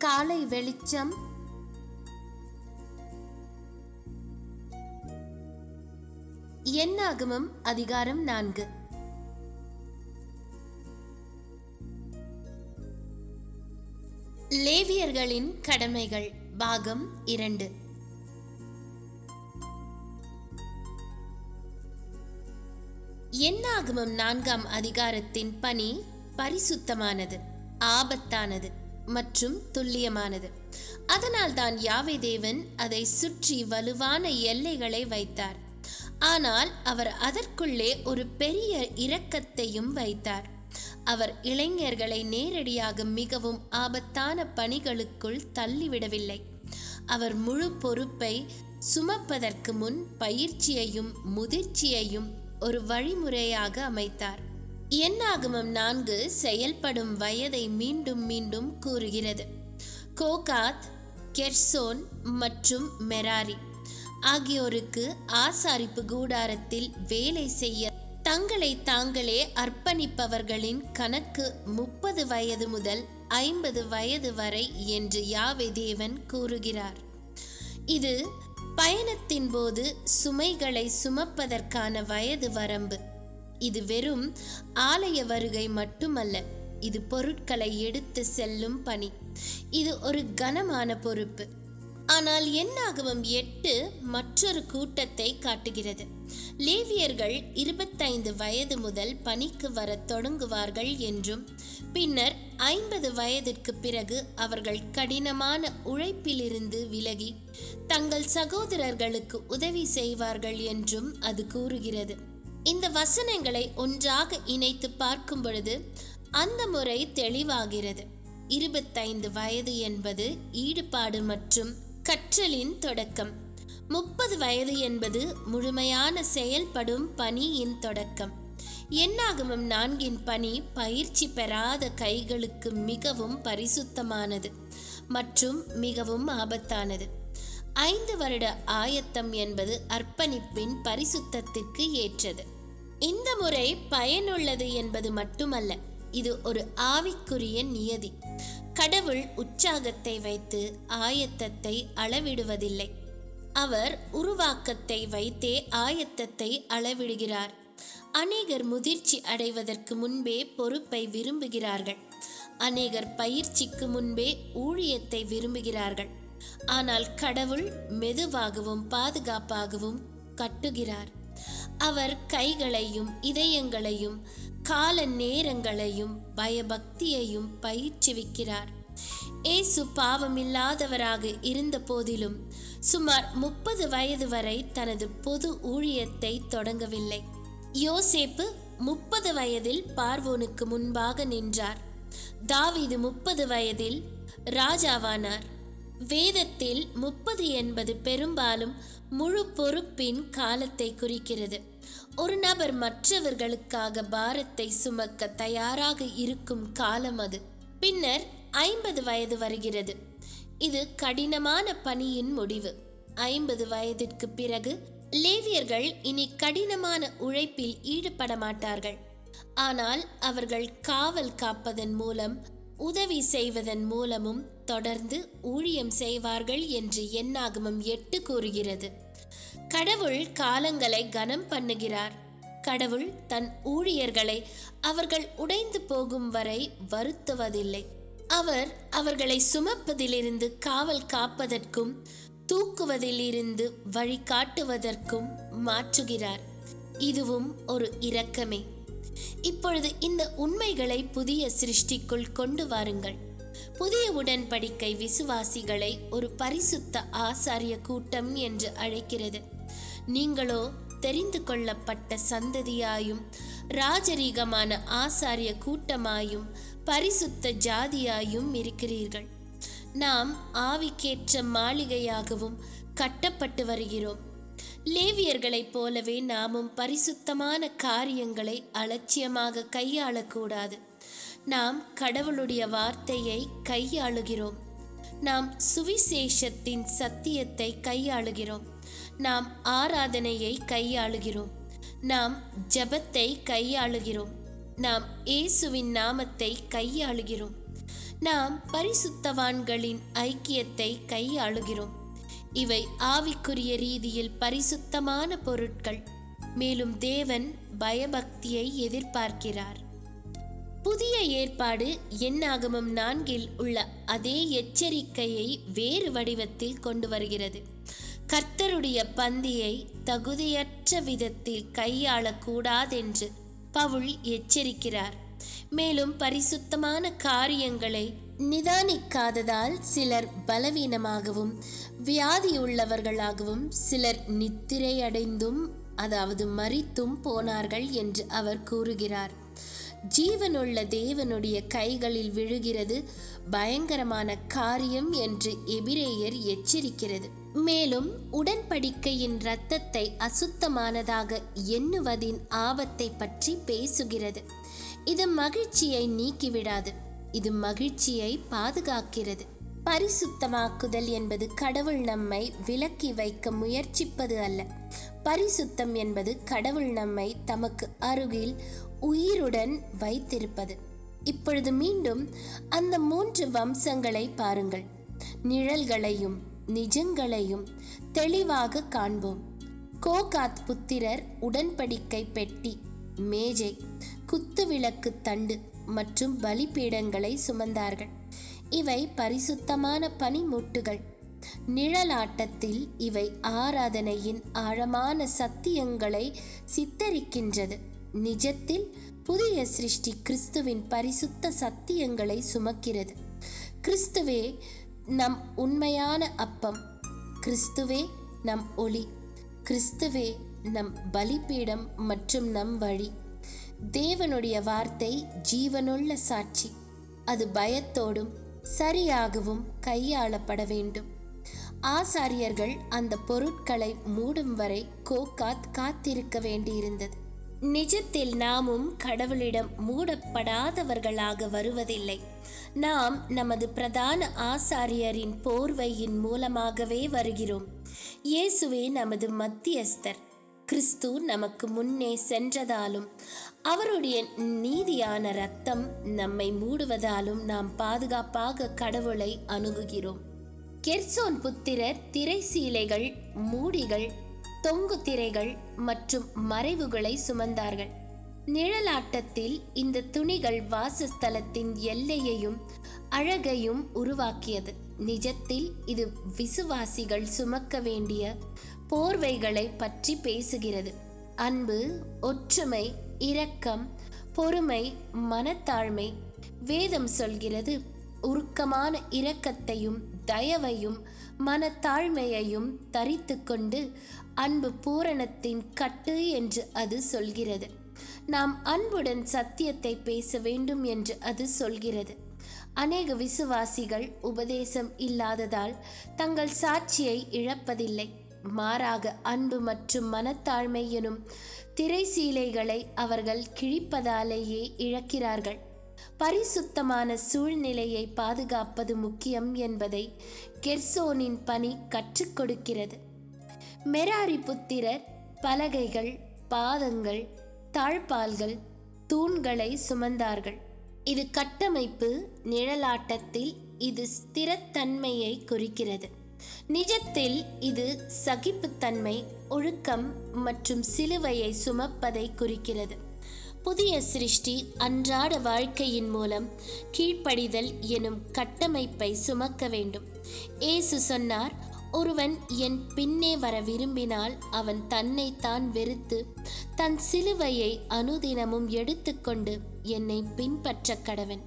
காலை வெளிச்சம். என்னாகமம் அதிகாரம் நான்கு. லேவியர்களின் கடமைகள் பாகம் இரண்டு. என்னாகமம் நான்காம் அதிகாரத்தின் பணி பரிசுத்தமானது ஆபத்தானது. மற்றும் துல்லியமானது. அதனால் தான் யாவை தேவன் அதை சுற்றி வலுவான எல்லைகளை வைத்தார். ஆனால் அவர் அதற்குள்ளே ஒரு பெரிய இரக்கத்தையும் வைத்தார். அவர் இளைஞர்களை நேரடியாக மிகவும் ஆபத்தான பணிகளுக்குள் தள்ளிவிடவில்லை. அவர் முழு பொறுப்பை சுமப்பதற்கு முன் பயிற்சியையும் முதிர்ச்சியையும் ஒரு வழிமுறையாக அமைத்தார். என்னாகமம் நான்கு செயல்படும் வயதை மீண்டும் மீண்டும் கூறுகிறது. கோகாத் கெர்சோன் மற்றும் மெராரி ஆகியோருக்கு ஆசாரிப்பு கூடாரத்தில் வேலை செய்ய தங்களை தாங்களே அர்ப்பணிப்பவர்களின் கணக்கு முப்பது வயது முதல் ஐம்பது வயது வரை என்று யாவை தேவன் கூறுகிறார். இது பயணத்தின் போது சுமைகளை சுமப்பதற்கான வயது வரம்பு. இது வெறும் ஆலய வருகை மட்டுமல்ல இது பொருட்களை எடுத்து செல்லும் பணி. இது ஒரு கனமான பொறுப்பு. ஆனால் என்னாகவும் எட்டு மற்றொரு கூட்டத்தை காட்டுகிறது. லேவியர்கள் இருபத்தைந்து வயது முதல் பணிக்கு வர தொடங்குவார்கள் என்றும் பின்னர் ஐம்பது வயதிற்கு பிறகு அவர்கள் கடினமான உழைப்பிலிருந்து விலகி தங்கள் சகோதரர்களுக்கு உதவி செய்வார்கள் என்றும் அது கூறுகிறது. இந்த வசனங்களை ஒன்றாக இணைத்து பார்க்கும் பொழுது அந்த முறை தெளிவாகிறது. இருபத்தைந்து வயது என்பது ஈடுபாடு மற்றும் கற்றலின் தொடக்கம். முப்பது வயது என்பது முழுமையான செயல்படும் பணியின் தொடக்கம். என்னாகமம் நான்கின் பணி பயிற்சி பெறாத கைகளுக்கு மிகவும் பரிசுத்தமானது மற்றும் மிகவும் ஆபத்தானது. ஐந்து வருட ஆயத்தம் என்பது அர்ப்பணிப்பின் பரிசுத்தத்திற்கு ஏற்றது. இந்த முறை பயனுள்ளது என்பது மட்டுமல்ல இது ஒரு ஆவிக்குரிய நியதி. கடவுள் உற்சாகத்தை வைத்து ஆயத்தத்தை அளவிடுவதில்லை. அவர் உருவாக்கத்தை வைத்தே ஆயத்தத்தை அளவிடுகிறார். அநேகர் முதிர்ச்சி அடைவதற்கு முன்பே பொறுப்பை விரும்புகிறார்கள். அநேகர் பயிற்சிக்கு முன்பே ஊழியத்தை விரும்புகிறார்கள். ஆனால் கடவுள் மெதுவாகவும் பாதுகாப்பாகவும் கட்டுகிறார். அவர் கைகளையும் இதயங்களையும் கால நேரங்களையும் பயபக்தியையும் பயிற்றுவிக்கிறார். ஏசு பாவமில்லாதவராக இருந்த போதிலும் சுமார் முப்பது வயது வரை தனது பொது ஊழியத்தை தொடங்கவில்லை. யோசேப்பு முப்பது வயதில் பார்வோனுக்கு முன்பாக நின்றார். தாவிது முப்பது வயதில் ராஜாவானார். வேதத்தில் முப்பது என்பது பெரும்பாலும் முழு பொறுப்பின் காலத்தை குறிக்கிறது. ஒரு நபர் மற்றவர்களுக்காக பாரத்தை சுமக்க தயாராக இருக்கும் காலம் அது. பின்னர் ஐம்பது வயது வருகிறது. இது கடினமான பணியின் முடிவு. ஐம்பது வயதிற்கு பிறகு லேவியர்கள் இனி கடினமான உழைப்பில் ஈடுபட மாட்டார்கள். ஆனால் அவர்கள் காவல் காப்பதன் மூலம் உதவி செய்வதன் மூலமும் தொடர்ந்து ஊழியம் செய்வார்கள் என்று என்னாகமம் எட்டு கூறுகிறது. கடவுள் காலங்களை கனம் பண்ணுகிறார். கடவுள் தன் ஊழியர்களை அவர்கள் உடைந்து போகும் வரை வருத்துவதில்லை. அவர் அவர்களை சுமப்பதிலிருந்து காவல் காப்பதற்கும் தூக்குவதிலிருந்து வழிகாட்டுவதற்கும் மாற்றுகிறார். இதுவும் ஒரு இரக்கமே. இப்பொழுது இந்த உண்மைகளை புதிய சிருஷ்டிக்குள் கொண்டு வாருங்கள். புதிய உடன்படிக்கை விசுவாசிகளை ஒரு பரிசுத்த ஆசாரிய கூட்டம் என்று அழைக்கிறது. நீங்களோ தெரிந்து கொள்ளப்பட்ட சந்ததியாயும் ராஜரீகமான ஆசாரிய கூட்டமாயும் பரிசுத்த ஜாதியாயும் இருக்கிறீர்கள். நாம் ஆவிக்கேற்ற மாளிகையாகவும் கட்டப்பட்டு வருகிறோம். லேவியர்களைப் போலவே நாமும் பரிசுத்தமான காரியங்களை அலட்சியமாக கையாளக்கூடாது. நாம் கடவுளுடைய வார்த்தையை கையாளுகிறோம். நாம் சுவிசேஷத்தின் சத்தியத்தை கையாளுகிறோம். நாம் ஆராதனையை கையாளுகிறோம். நாம் ஜெபத்தை கையாளுகிறோம். நாம் இயேசுவின் நாமத்தை கையாளுகிறோம். நாம் பரிசுத்தவான்களின் ஐக்கியத்தை கையாளுகிறோம். இவை ஆவிக்குரிய ரீதியில் பரிசுத்தமான பொருட்கள். மேலும் தேவன் பயபக்தியை எதிர்பார்க்கிறார். புதிய ஏற்பாடு எண்ணாகமம் நான்கில் உள்ள அதே எச்சரிக்கையை வேறு வடிவத்தில் கொண்டு வருகிறது. கர்த்தருடைய பந்தியை தகுதியற்ற விதத்தில் கையாளக்கூடாதென்று பவுல் எச்சரிக்கிறார். மேலும் பரிசுத்தமான காரியங்களை நிதானிக்காததால் சிலர் பலவீனமாகவும் வியாதியுள்ளவர்களாகவும் சிலர் நித்திரையடைந்தும் அதாவது மறித்தும் போனார்கள் என்று அவர் கூறுகிறார். ஜீவனுள்ள தேவனுடைய கைகளில் விழுகிறது. பயங்கரமான காரியம் என்று எபிரேயர் எச்சரிக்கிறது. மேலும் உடன்படிக்கையின் இரத்தத்தை அசுத்தமானதாக எண்ணுவதின் ஆபத்தை பற்றி பேசுகிறது. இது மகிழ்ச்சியை நீக்கிவிடாது. இது மகிழ்ச்சியை பாதுகாக்கிறது. பரிசுத்தமாக்குதல் என்பது கடவுள் நம்மை விலக்கி வைக்க முயற்சிப்பது அல்ல. பரிசுத்தம் என்பது கடவுள் நம்மை தமக்கு அருகில் உயிருடன் வைத்திருப்பது. இப்பொழுது மீண்டும் அந்த மூன்று வம்சங்களை பாருங்கள். நிழல்களையும் நிஜங்களையும் தெளிவாக காண்போம். கோகாத் புத்திரர் உடன்படிக்கை பெட்டி மேஜை குத்துவிளக்கு தண்டு மற்றும் பலிபீடங்களை சுமந்தார்கள். இவை பரிசுத்தமான பனிமுட்டுகள். நிழலாட்டத்தில் இவை ஆராதனையின் ஆழமான சத்தியங்களை சித்தரிக்கின்றது. நிஜத்தில் புதிய சிருஷ்டி கிறிஸ்துவின் பரிசுத்த சத்தியங்களை சுமக்கிறது. கிறிஸ்துவே நம் உண்மையான அப்பம். கிறிஸ்துவே நம் ஒளி. கிறிஸ்துவே நம் பலிபீடம் மற்றும் நம் வழி. தேவனுடைய வார்த்தை ஜீவனுள்ள சாட்சி. அது பயத்தோடும் சரியாகவும் கையாளப்பட வேண்டும். ஆசாரியர்கள் அந்த பொருட்களை மூடும் வரை கோகாத் காத்திருக்க வேண்டியிருந்தது. நிஜத்தில் நாமும் கடவுளிடம் மூடப்படாதவர்களாக வருவதில்லை. நாம் நமது பிரதான ஆசாரியரின் போர்வையின் மூலமாகவே வருகிறோம். இயேசுவே நமது மத்தியஸ்தர். கிறிஸ்து நமக்கு முன்னே சென்றதாலும் அவருடைய நீதியான ரத்தம் நம்மை மூடுவதாலும் நாம் பாதுகாப்பாக கடவுளை அணுகுகிறோம். கெர்சோன் புத்திரர் திரைசீலைகள் மூடிகள் தொங்கு திரைகள் மற்றும் மறைவுகளை சுமந்தார்கள். நிழலாட்டத்தில் இந்த துணிகள் வாசஸ்தலத்தின் எல்லையையும் அழகையும் உருவாக்கியது. நிஜத்தில் இது விசுவாசிகள் சுமக்க வேண்டிய போர்வைகளை பற்றி பேசுகிறது. அன்பு ஒற்றுமை இரக்கம் பொறுமை மனத்தாழ்மை வேதம் சொல்கிறது. உருக்கமான இரக்கத்தையும் தயவையும் மனத்தாழ்மையையும் தரித்து கொண்டு அன்பு பூரணத்தின் கட்டு என்று அது சொல்கிறது. நாம் அன்புடன் சத்தியத்தை பேச வேண்டும் என்று அது சொல்கிறது. அநேக விசுவாசிகள் உபதேசம் இல்லாததால் தங்கள் சாட்சியை இழப்பதில்லை. மாறாக அன்பு மற்றும் மனத்தாழ்மை எனும் திரைசீலைகளை அவர்கள் கிழிப்பதாலேயே இழக்கிறார்கள். பரிசுத்தமான சூழ்நிலையை பாதுகாப்பது முக்கியம் என்பதை கெர்சோனின் பணி கற்றுக் கொடுக்கிறது. மெராரி புத்திரர் பலகைகள் பாதங்கள் தாழ்பால்கள் தூண்களை சுமந்தார்கள். இது கட்டமைப்பு நிழலாட்டத்தில் இது ஸ்திரத்தன்மையை குறிக்கிறது. நிஜத்தில் இது சகிப்புத்தன்மை ஒழுக்கம் மற்றும் சிலுவையை சுமப்பதை குறிக்கிறது. புதிய சிருஷ்டி அன்றாட வாழ்க்கையின் மூலம் கீழ்ப்படிதல் எனும் கட்டமைப்பை சுமக்க வேண்டும். ஏசு சொன்னார் ஒருவன் என் பின்னே வர விரும்பினால் அவன் தன்னைத்தான் வெறுத்து தன் சிலுவையை அனுதினமும் எடுத்துக்கொண்டு என்னை பின்பற்ற கடவன்.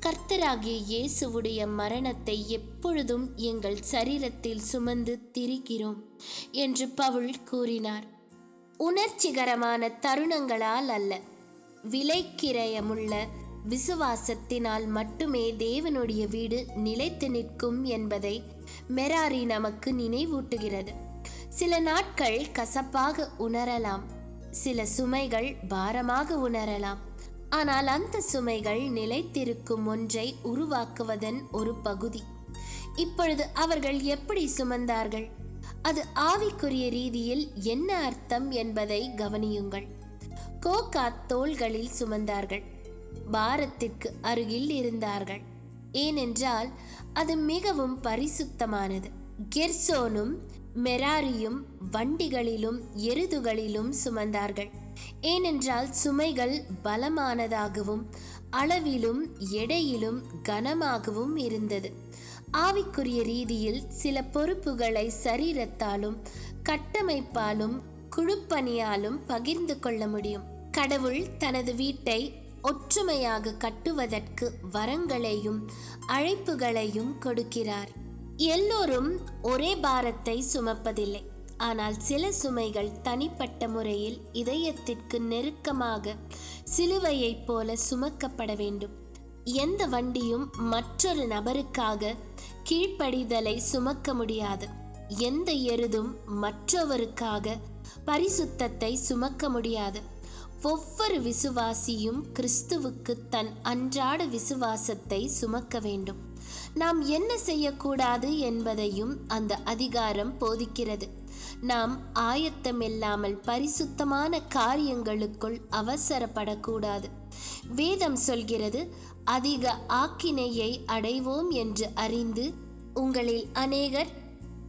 கர்த்தராகிய இயேசுவுடைய மரணத்தை எப்பொழுதும் எங்கள் சரீரத்தில் சுமந்து திரிகிறோம் என்று பவுல் கூறினார். உணர்ச்சிகரமான தருணங்களால் அல்ல. விலைக்கிரயமுள்ள விசுவாசத்தினால் மட்டுமே தேவனுடைய வீடு நிலைத்து நிற்கும் என்பதை மெராரி நமக்கு நினைவூட்டுகிறது. சில நாட்கள் கசப்பாக உணரலாம் சில சுமைகள் பாரமாக உணரலாம். ஆனால் அந்த சுமைகள் நிலைத்திருக்கும் ஒன்றை உருவாக்குவதன் ஒரு பகுதி. இப்பொழுது அவர்கள் எப்படி சுமந்தார்கள்? அது ஆவிக்குரிய ரீதியில் என்ன அர்த்தம் என்பதை கவனியுங்கள். கோகாத் தோள்களில் சுமந்தார்கள். பாரத்திற்கு அருகில் இருந்தார்கள். ஏனென்றால் அது மிகவும் பரிசுத்தமானது. கெர்சோனும் மெராரியும் வண்டிகளிலும் எருதுகளிலும் சுமந்தார்கள். ஏனென்றால் சுமைகள் பலமானதாகவும் அளவிலும் எடையிலும் கனமாகவும் இருந்தது. ஆவிக்குரிய ரீதியில் சில பொறுப்புகளை சரீரத்தாலும் கட்டமைப்பாலும் குழுப்பணியாலும் பகிர்ந்து கொள்ள முடியும். கடவுள் தனது வீட்டை ஒற்றுமையாக கட்டுவதற்கு வரங்களையும் அழைப்புகளையும் கொடுக்கிறார். எல்லோரும் ஒரே பாரத்தை சுமப்பதில்லை. ஆனால் சில சுமைகள் தனிப்பட்ட முறையில் இதயத்திற்கு நெருக்கமாக சிலுவையைப் போல சுமக்கப்பட வேண்டும். எந்த வண்டியும் மற்றொரு நபருக்காக கீழ்ப்படிதலை சுமக்க முடியாது. எந்த எருதும் மற்றவருக்காக பரிசுத்தத்தை சுமக்க முடியாது. ஒவ்வொரு விசுவாசியும் கிறிஸ்துவுக்கு தன் அன்றாட விசுவாசத்தை சுமக்க வேண்டும். நாம் என்ன செய்யக்கூடாது என்பதையும் அந்த அதிகாரம் போதிக்கிறது. நாம் ஆயத்தமில்லாமல் பரிசுத்தமான காரியங்களுக்குள் அவசரப்படக்கூடாது. வேதம் சொல்கிறது அதிக ஆக்கினையை அடைவோம் என்று அறிந்து உங்களில் அநேகர்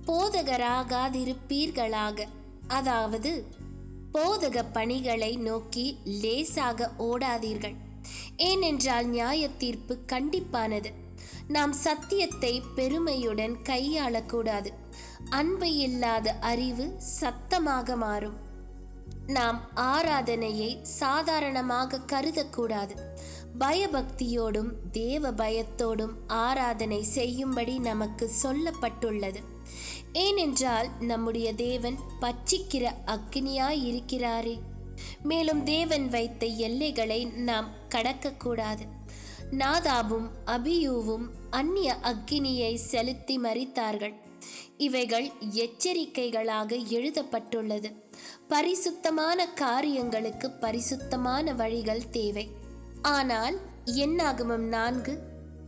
போதகராகாதிருப்பீர்களாக. அதாவது போதக பணிகளை நோக்கி லேசாக ஓடாதீர்கள். ஏனென்றால் நியாய தீர்ப்பு கண்டிப்பானது. நாம் சத்தியத்தை பெருமையுடன் கையாளக்கூடாது. அன்பு இல்லாத அறிவு சத்தமாக மாறும். நாம் ஆராதனையை சாதாரணமாக கருதக்கூடாது. பயபக்தியோடும் தேவ பயத்தோடும் ஆராதனை செய்யும்படி நமக்கு சொல்லப்பட்டுள்ளது. ஏனென்றால் நம்முடைய தேவன் பச்சிக்கிற அக்னியாய் இருக்கிறாரே. மேலும் தேவன் வைத்த எல்லைகளை நாம் கடக்கக்கூடாது. நாதாபும் அபியூவும் அந்நிய அக்கினியை செலுத்தி மறித்தார்கள் இவைகள் எச்சரிக்கைகளாக எழுதப்பட்டுள்ளது. பரிசுத்தமான காரியங்களுக்கு பரிசுத்தமான வழிகள் தேவை. ஆனால் என்னாகமம் நான்கு?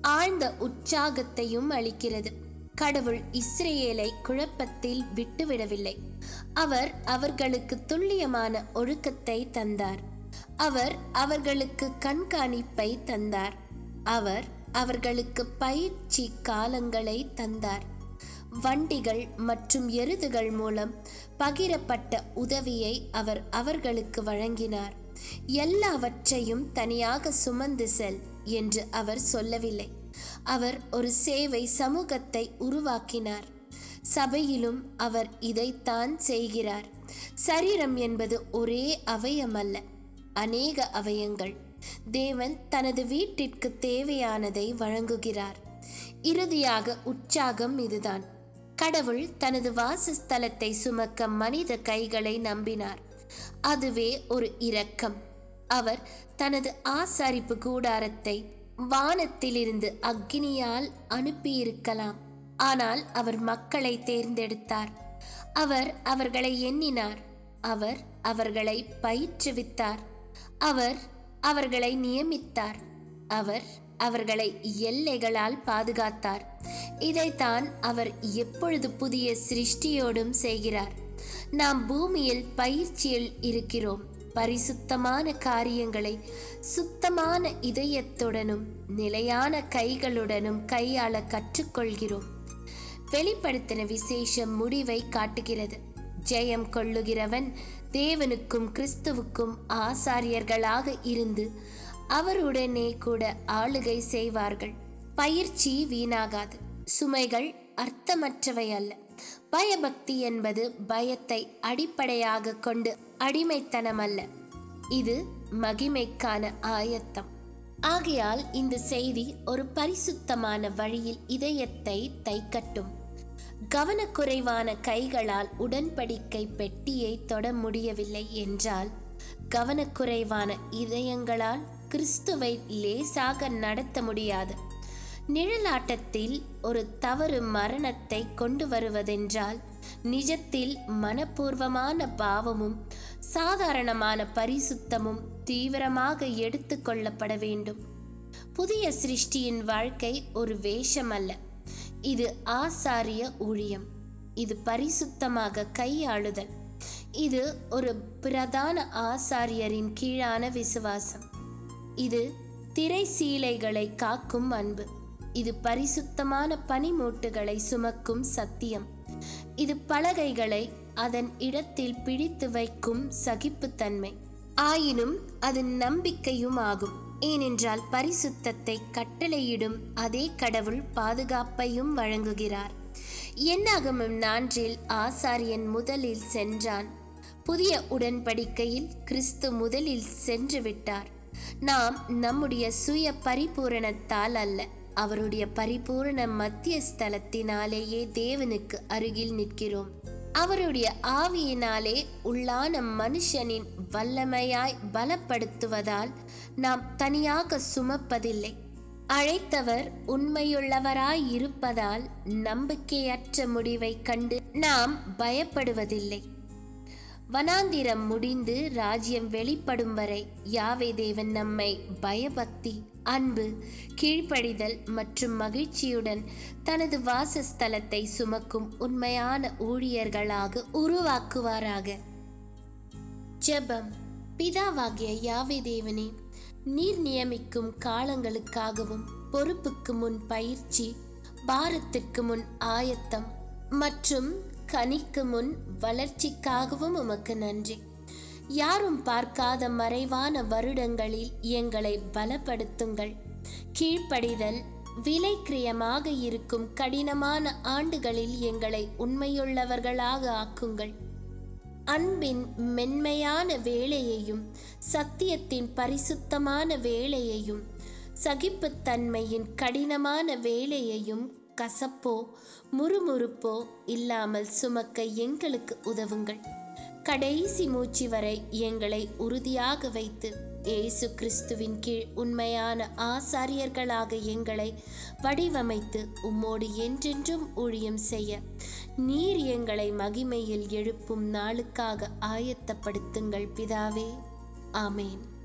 ஆழ்ந்த உற்சாகத்தையும் அளிக்கிறது. கடவுள் இஸ்ரேலை குழப்பத்தில் விட்டுவிடவில்லை. அவர் அவர்களுக்கு துல்லியமான ஒழுக்கத்தை தந்தார். அவர் அவர்களுக்கு கண்காணிப்பை தந்தார். அவர் அவர்களுக்கு பயிற்சி காலங்களை தந்தார். வண்டிகள் மற்றும் எருதுகள் மூலம் பகிரப்பட்ட உதவியை அவர் அவர்களுக்கு வழங்கினார். எல்லாவற்றையும் தனியாக சுமந்து செல் என்று அவர் சொல்லவில்லை. அவர் ஒரு சேவை சமூகத்தை உருவாக்கினார். சபையிலும் அவர் இதைத்தான் செய்கிறார். சரீரம் என்பது ஒரே அவயம் அல்ல அநேக அவயங்கள். தேவன் தனது வீட்டிற்கு தேவையானதை வழங்குகிறார். இறுதியாக உற்சாகம் இதுதான். கடவுள் தனது வாசஸ்தலத்தை சுமக்க மனித கைகளை நம்பினார். அதுவே ஒரு இரக்கம். அவர் தனது ஆசாரிப்பு கூடாரத்தை வானத்திலிருந்து அக்னியால் அனுப்பியிருக்கலாம். ஆனால் அவர் மக்களை தேர்ந்தெடுத்தார். அவர் அவர்களை எண்ணினார். அவர் அவர்களை பயிற்றுவித்தார். அவர் அவர்களை நியமித்தார். அவர் அவர்களை எல்லைகளால் பாதுகாத்தார். இதைத்தான் அவர் எப்பொழுது புதிய சிருஷ்டியோடும் செய்கிறார். நாம் பூமியில் பயிற்சியில் இருக்கிறோம். பரிசுத்தமான காரியங்களை சுத்தமான இதயத்துடனும் நிலையான கைகளுடனும் கையாள கற்றுக்கொள்கிறோம். வெளிப்படுத்தின விசேஷம் முடிவை காட்டுகிறது. ஜெயம் கொள்ளுகிறவன் தேவனுக்கும் கிறிஸ்துவுக்கும் ஆசாரியர்களாக இருந்து அவருடனே கூட ஆளுகை செய்வார்கள். பயிற்சி வீணாகாது. சுமைகள் அர்த்தமற்றவை அல்ல. பயபக்தி என்பது பயத்தை அடிப்படையாக கொண்டு அடிமைத்தனம் அல்ல இது மகிமைக்கான ஆயத்தம். ஆகையால் இந்த செய்தி ஒரு பரிசுத்தமான வழியில் இதயத்தை தைக்கட்டும். கவனக்குறைவான கைகளால் உடன்படிக்கை பெட்டியை தொட முடியவில்லை என்றால் கவனக்குறைவான இதயங்களால் கிறிஸ்துவை லேசாக நடத்த முடியாது. நிழலாட்டத்தில் ஒரு தவறு மரணத்தை கொண்டு வருவதென்றால் நிஜத்தில் மனப்பூர்வமான பாவமும் சாதாரணமான பரிசுத்தமும் தீவிரமாக எடுத்துக்கொள்ளப்பட வேண்டும். புதிய சிருஷ்டியின் வாழ்க்கை ஒரு வேஷம் அல்ல இது ஆசாரிய ஊழியம். இது பரிசுத்தமாக கையாளுதல். இது ஒரு பிரதான ஆசாரியரின் கீழான விசுவாசம். இது திரை சீலைகளை காக்கும் அன்பு. இது பரிசுத்தமான பனிமூட்டுகளை சுமக்கும் சத்தியம். இது பலகைகளை அதன் இடத்தில் பிடித்து வைக்கும் சகிப்புத்தன்மை. ஆயினும் அது நம்பிக்கையும் ஆகும் ஏனென்றால் பரிசுத்தத்தை கட்டளையிடும் அதே கடவுள் பாதுகாப்பையும் வழங்குகிறார். என்னாகமும் நான்கில் ஆசாரியன் முதலில் சென்றான். புதிய உடன்படிக்கையில் கிறிஸ்து முதலில் சென்று விட்டார் நாம் நம்முடைய சுய பரிபூரணத்தால் அல்ல. அவருடைய பரிபூரண மத்திய ஸ்தலத்தினாலேயே தேவனுக்கு அருகில் நிற்கிறோம். அவருடைய ஆவியினாலே உள்ளான மனுஷனின் வல்லமையாய் பலப்படுத்துவதால் நாம் தனியாக சுமப்பதில்லை. அழைத்தவர் உண்மையுள்ளவராய் இருப்பதால் நம்பிக்கையற்ற முடிவை கண்டு நாம் பயப்படுவதில்லை. வனாந்திரம் முடிந்து ராஜ்யம் வெளிப்படும் வரை யாவே தேவன் நம்மை பயபக்தி அன்பு கீழ்ப்படிதல் மற்றும் மகிழ்ச்சியுடன் தனது வாசஸ்தலத்தை சுமக்கும் உண்மையான ஊழியர்களாக உருவாக்குவாராக. ஜெபம். பிதாவாகிய யாவே தேவனே நீர் நியமிக்கும் காலங்களுக்காகவும் பொறுப்புக்கு முன் பயிற்சி பாரத்திற்கு முன் ஆயத்தம் மற்றும் கனிக்கு முன் வளர்ச்சிக்காகவும் உமக்கு நன்றி. யாரும் பார்க்காத மறைவான வருடங்களில் எங்களை பலப்படுத்துங்கள். கீழ்ப்படிதல் விலைக்கிரியமாக இருக்கும் கடினமான ஆண்டுகளில் எங்களை உண்மையுள்ளவர்களாக ஆக்குங்கள். அன்பின் மென்மையான வேலையையும் சத்தியத்தின் பரிசுத்தமான வேலையையும் சகிப்புத்தன்மையின் கடினமான வேலையையும் கசப்போ முறுமுறுப்போ இல்லாமல் சுமக்க எங்களுக்கு உதவுங்கள். கடைசி மூச்சு வரை எங்களை உறுதியாக வைத்து இயேசு கிறிஸ்துவின் கீழ் உண்மையான ஆசாரியர்களாக எங்களை வடிவமைத்து உம்மோடு என்றென்றும் ஊழியம் செய்ய நீர் எங்களை மகிமையில் எழுப்பும் நாளுக்காக ஆயத்தப்படுத்துங்கள் பிதாவே. ஆமேன்.